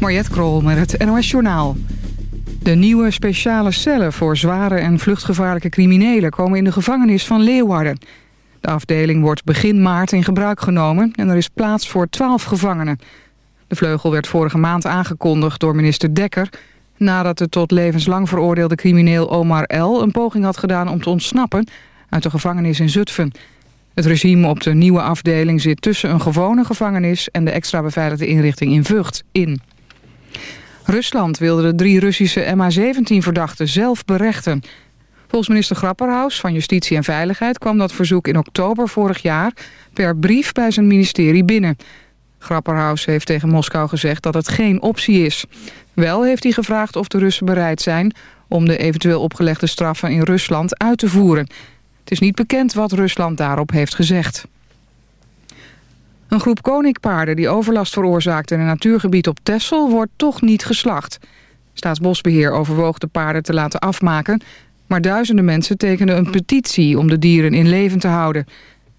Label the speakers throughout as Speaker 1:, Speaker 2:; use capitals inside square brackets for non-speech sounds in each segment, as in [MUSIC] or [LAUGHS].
Speaker 1: Mariette Krol met het NOS Journaal. De nieuwe speciale cellen voor zware en vluchtgevaarlijke criminelen... komen in de gevangenis van Leeuwarden. De afdeling wordt begin maart in gebruik genomen... en er is plaats voor 12 gevangenen. De vleugel werd vorige maand aangekondigd door minister Dekker... nadat de tot levenslang veroordeelde crimineel Omar L. een poging had gedaan om te ontsnappen... uit de gevangenis in Zutphen... Het regime op de nieuwe afdeling zit tussen een gewone gevangenis... en de extra beveiligde inrichting in Vught in. Rusland wilde de drie Russische MH17-verdachten zelf berechten. Volgens minister Grapperhaus van Justitie en Veiligheid... kwam dat verzoek in oktober vorig jaar per brief bij zijn ministerie binnen. Grapperhaus heeft tegen Moskou gezegd dat het geen optie is. Wel heeft hij gevraagd of de Russen bereid zijn... om de eventueel opgelegde straffen in Rusland uit te voeren... Het is niet bekend wat Rusland daarop heeft gezegd. Een groep koninkpaarden die overlast veroorzaakte in een natuurgebied op Texel wordt toch niet geslacht. Staatsbosbeheer overwoog de paarden te laten afmaken, maar duizenden mensen tekenden een petitie om de dieren in leven te houden.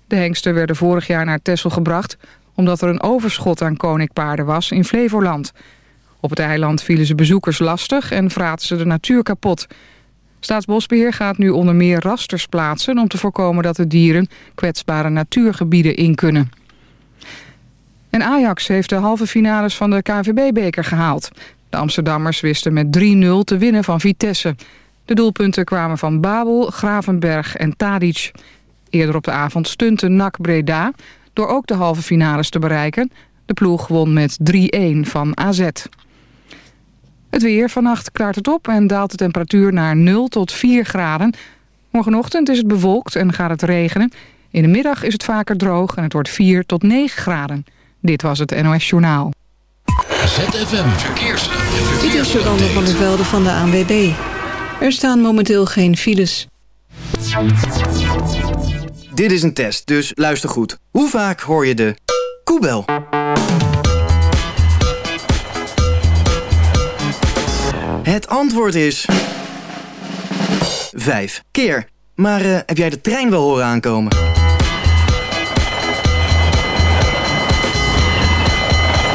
Speaker 1: De hengsten werden vorig jaar naar Texel gebracht omdat er een overschot aan koninkpaarden was in Flevoland. Op het eiland vielen ze bezoekers lastig en vraten ze de natuur kapot. Staatsbosbeheer gaat nu onder meer rasters plaatsen... om te voorkomen dat de dieren kwetsbare natuurgebieden in kunnen. En Ajax heeft de halve finales van de KNVB-beker gehaald. De Amsterdammers wisten met 3-0 te winnen van Vitesse. De doelpunten kwamen van Babel, Gravenberg en Tadic. Eerder op de avond stunte NAC Breda... door ook de halve finales te bereiken. De ploeg won met 3-1 van AZ. Het weer. Vannacht klaart het op en daalt de temperatuur naar 0 tot 4 graden. Morgenochtend is het bewolkt en gaat het regenen. In de middag is het vaker droog en het wordt 4 tot 9 graden. Dit was het NOS Journaal.
Speaker 2: ZFM Verkeers.
Speaker 3: Dit is Jolande van der Velde van de ANWB. Er staan momenteel geen files.
Speaker 4: Dit is een test, dus luister goed. Hoe vaak hoor je de koebel? Het antwoord is... Vijf keer. Maar uh, heb jij de trein wel horen aankomen?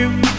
Speaker 5: you.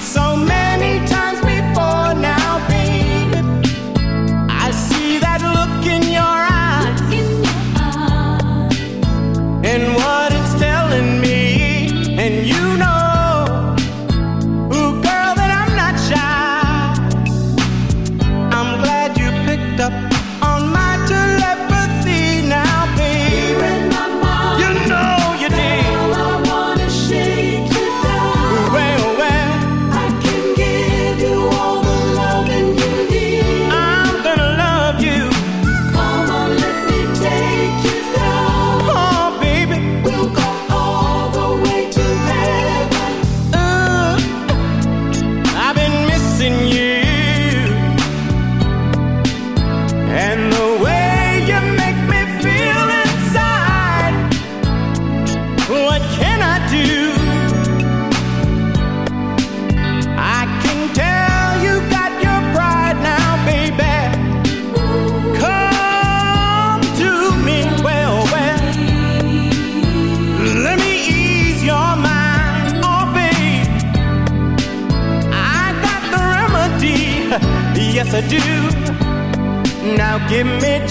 Speaker 5: Give me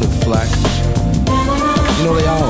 Speaker 6: the flack. You know they all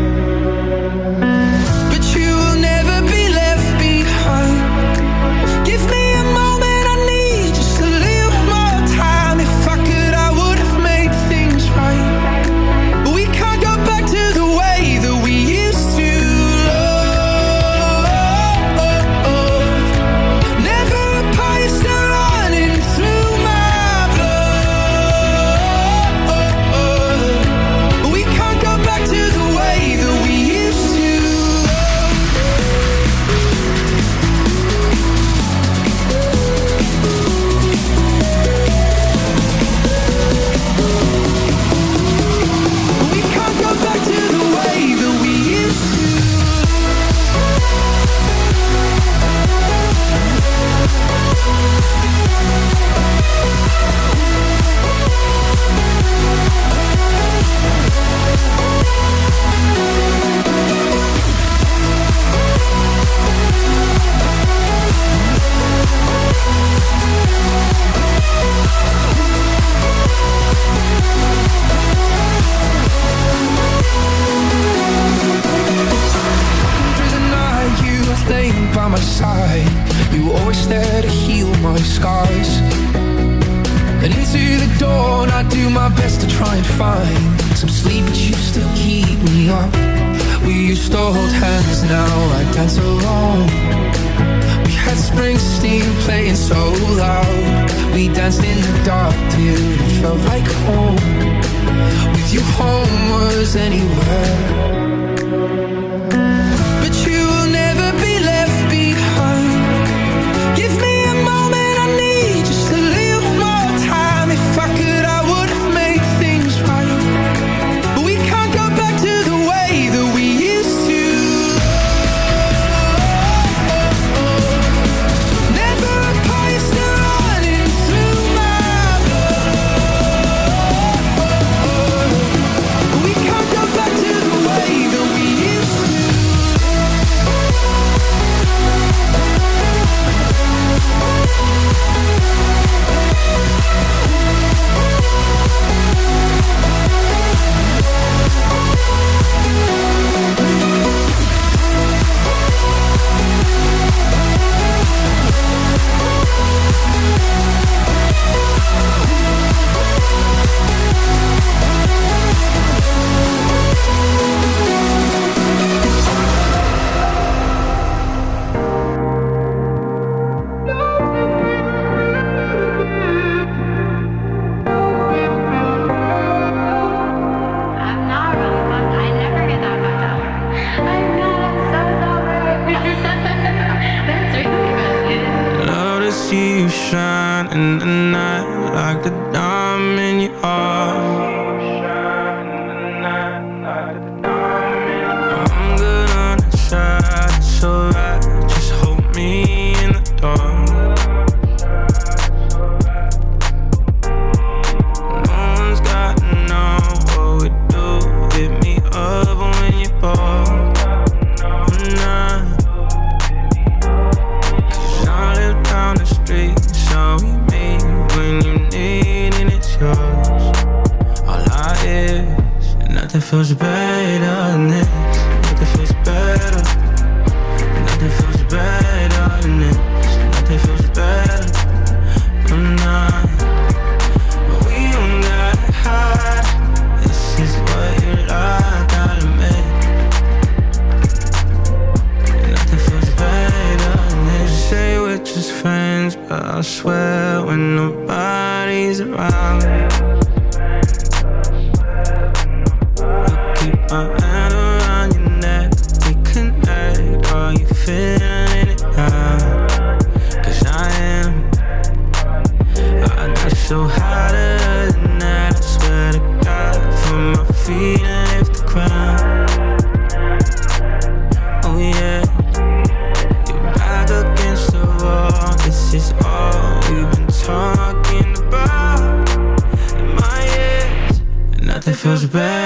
Speaker 7: back.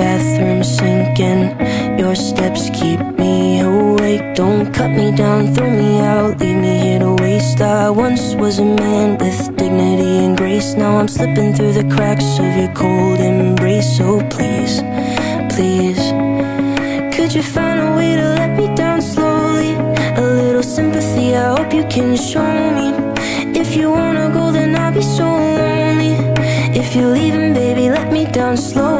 Speaker 8: bathroom sinking. Your steps keep me awake. Don't cut me down, throw me out, leave me here to waste. I once was a man with dignity and grace. Now I'm slipping through the cracks of your cold embrace. So please, please, could you find a way to let me down slowly? A little sympathy, I hope you can show me. If you wanna go, then I'll be so lonely. If you're leaving, baby, let me down slowly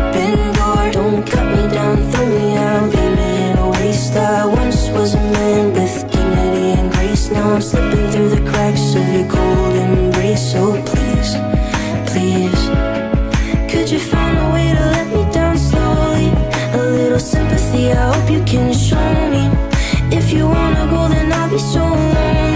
Speaker 8: you can show me. If you wanna go, then I'll be so lonely.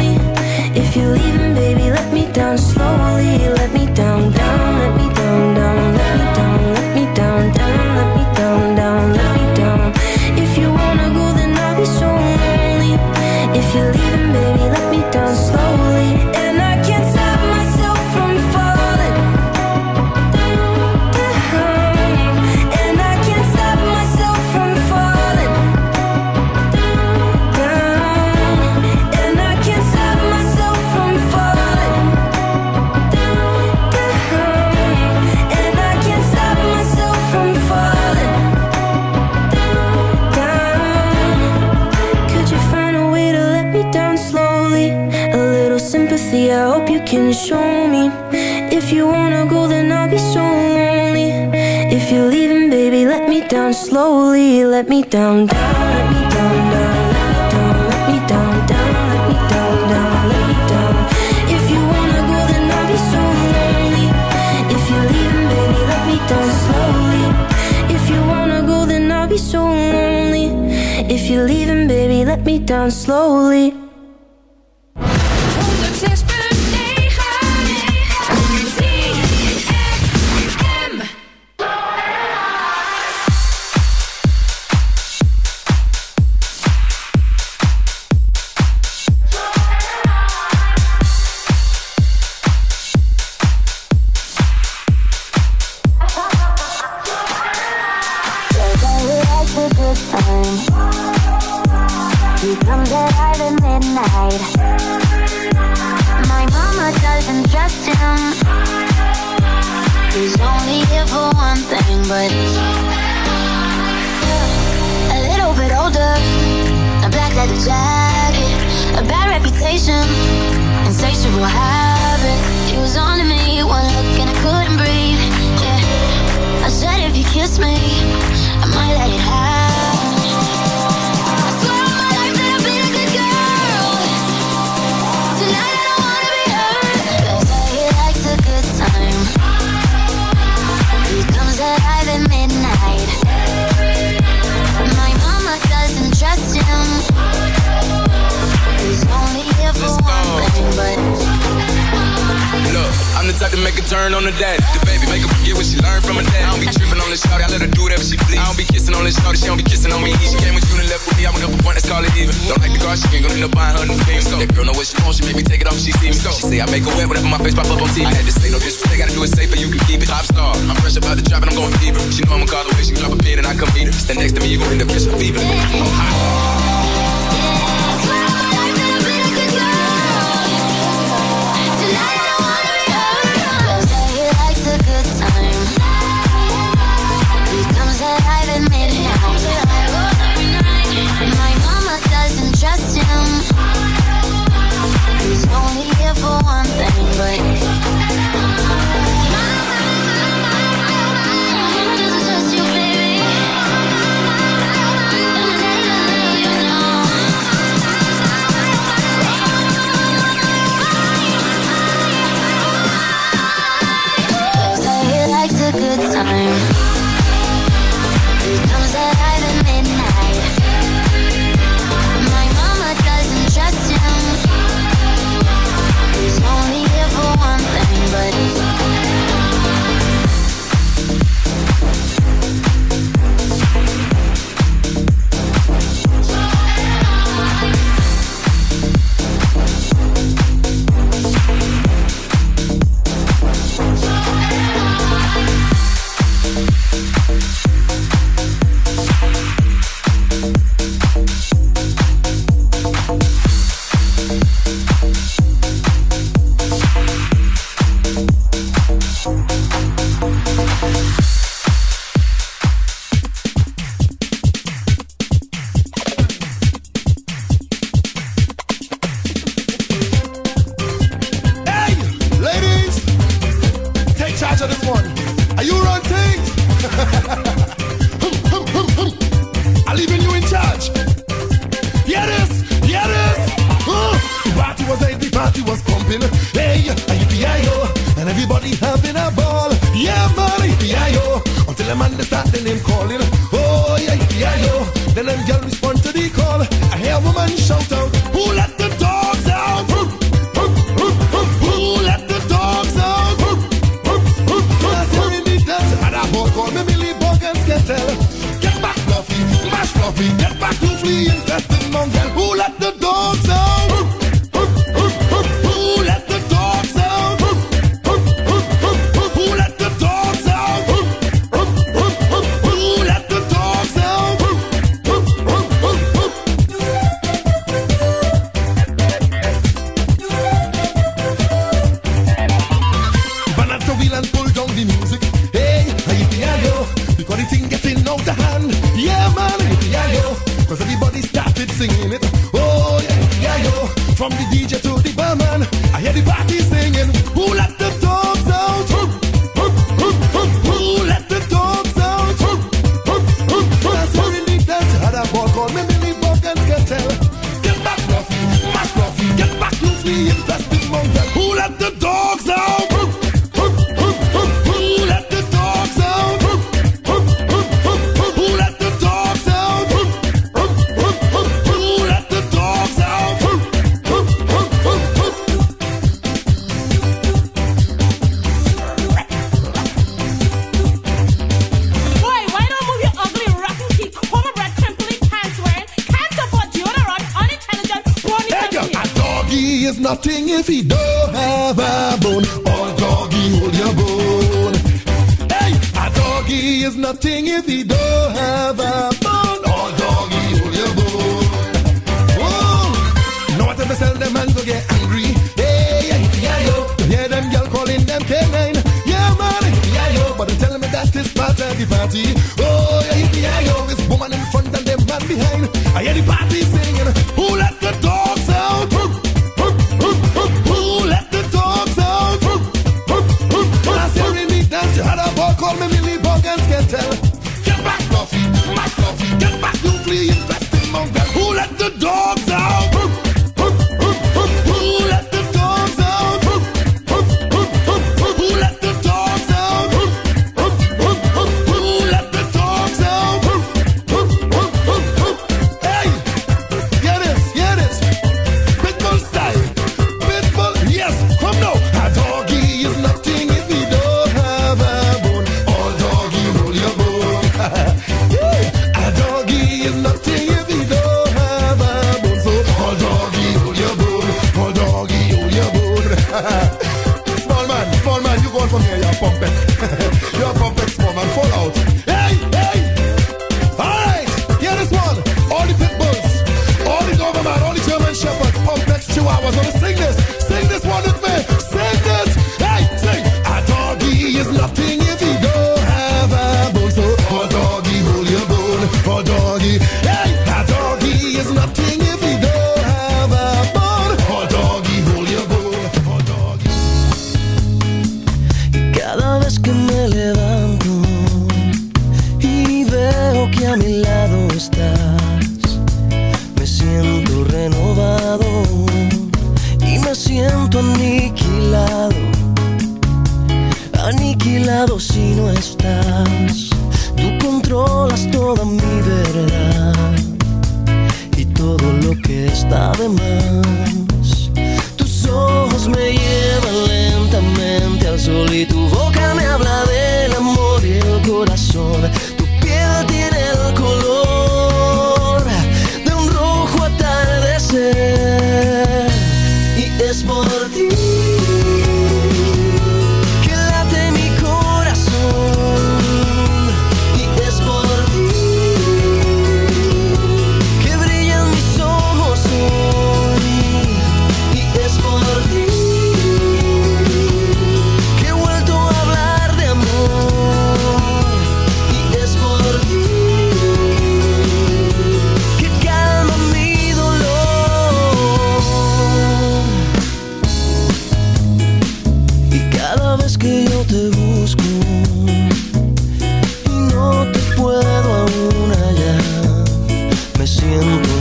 Speaker 8: You're
Speaker 9: pumping. [LAUGHS]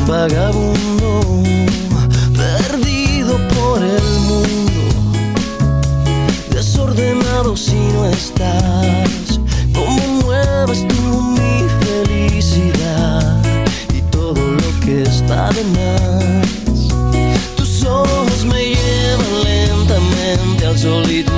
Speaker 10: vagabundo, perdido por el mundo, desordenado si no estás, como mueves tú mi felicidad y todo lo que está de más. Tus ojos me llevan lentamente al solito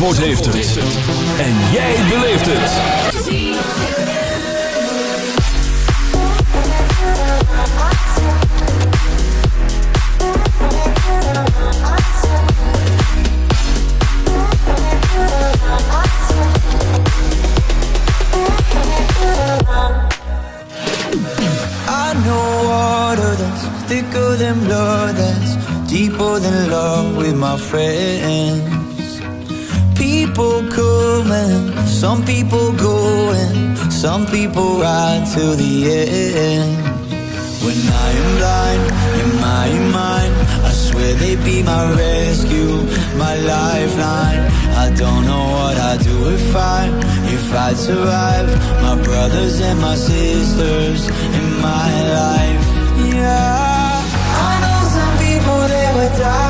Speaker 2: Zandvoort heeft het. En jij beleeft het.
Speaker 11: I know water that's thicker than blood that's deeper than love with my friend. Some people go and some people ride till the end. When I am blind, in my mind, I swear they'd be my rescue, my lifeline. I don't know what I'd do if I, if I'd survive. My brothers and my sisters in my life. Yeah, I know some people they would die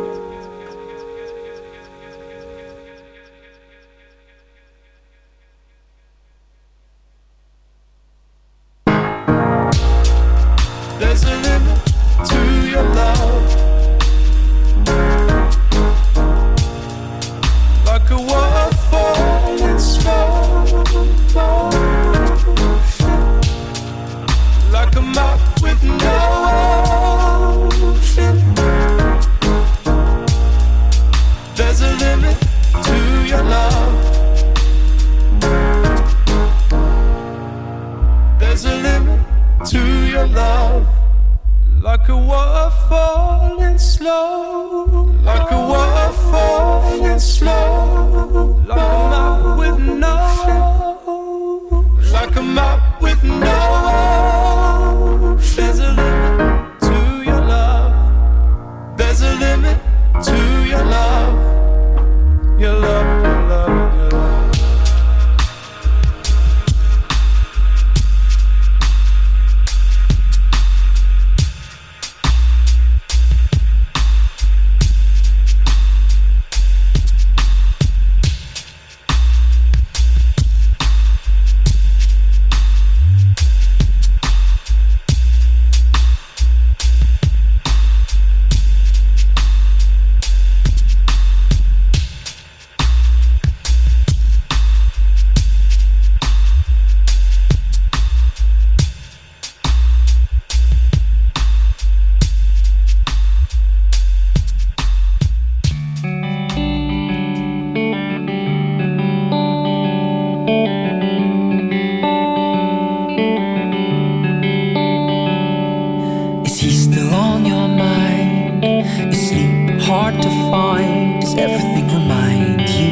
Speaker 12: Hard to find? Does everything remind you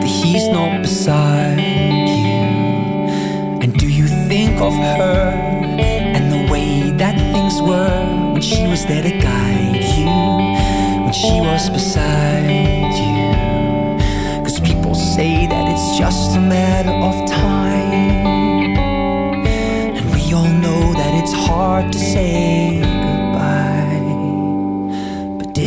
Speaker 12: that he's not beside you? And do you think of her and the way that things were when she was there to guide you? When she was beside you? Cause people say that it's just a matter of time. And we all know that it's hard to say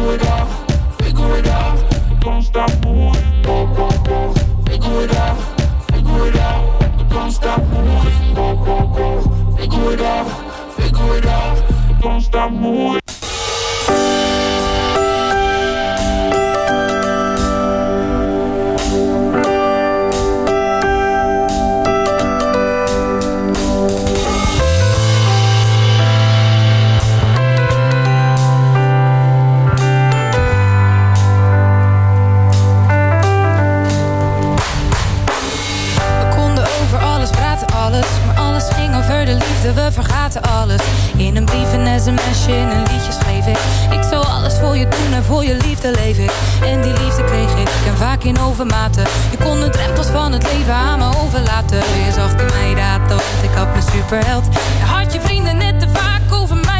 Speaker 7: Figure it out, figure it out. Don't stop moving,
Speaker 13: go. It alles. In een brief, een sms'je, in een liedje schreef ik. Ik zou alles voor je doen en voor je liefde leef ik. En die liefde kreeg ik, en vaak in overmaten. Je kon de drempels van het leven aan me overlaten. Je zag in mij daten, want ik had mijn superheld. Je had je vrienden net te vaak over mij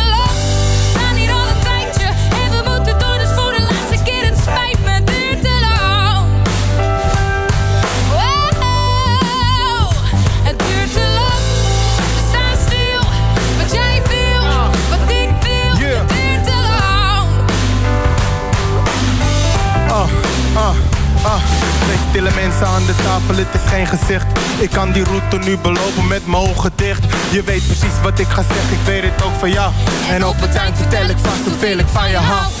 Speaker 14: ah. Twee stille mensen aan de tafel, het is geen gezicht. Ik kan die route nu belopen met mijn ogen dicht. Je weet precies wat ik ga zeggen, ik weet het ook van jou. En op het eind vertel ik vast hoeveel ik van je hou.